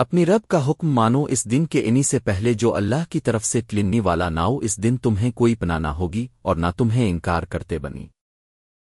اپنی رب کا حکم مانو اس دن کے انہی سے پہلے جو اللہ کی طرف سے ٹلنی والا ناؤ اس دن تمہیں کوئی پناہ نہ ہوگی اور نہ تمہیں انکار کرتے بنی۔